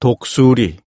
독수리.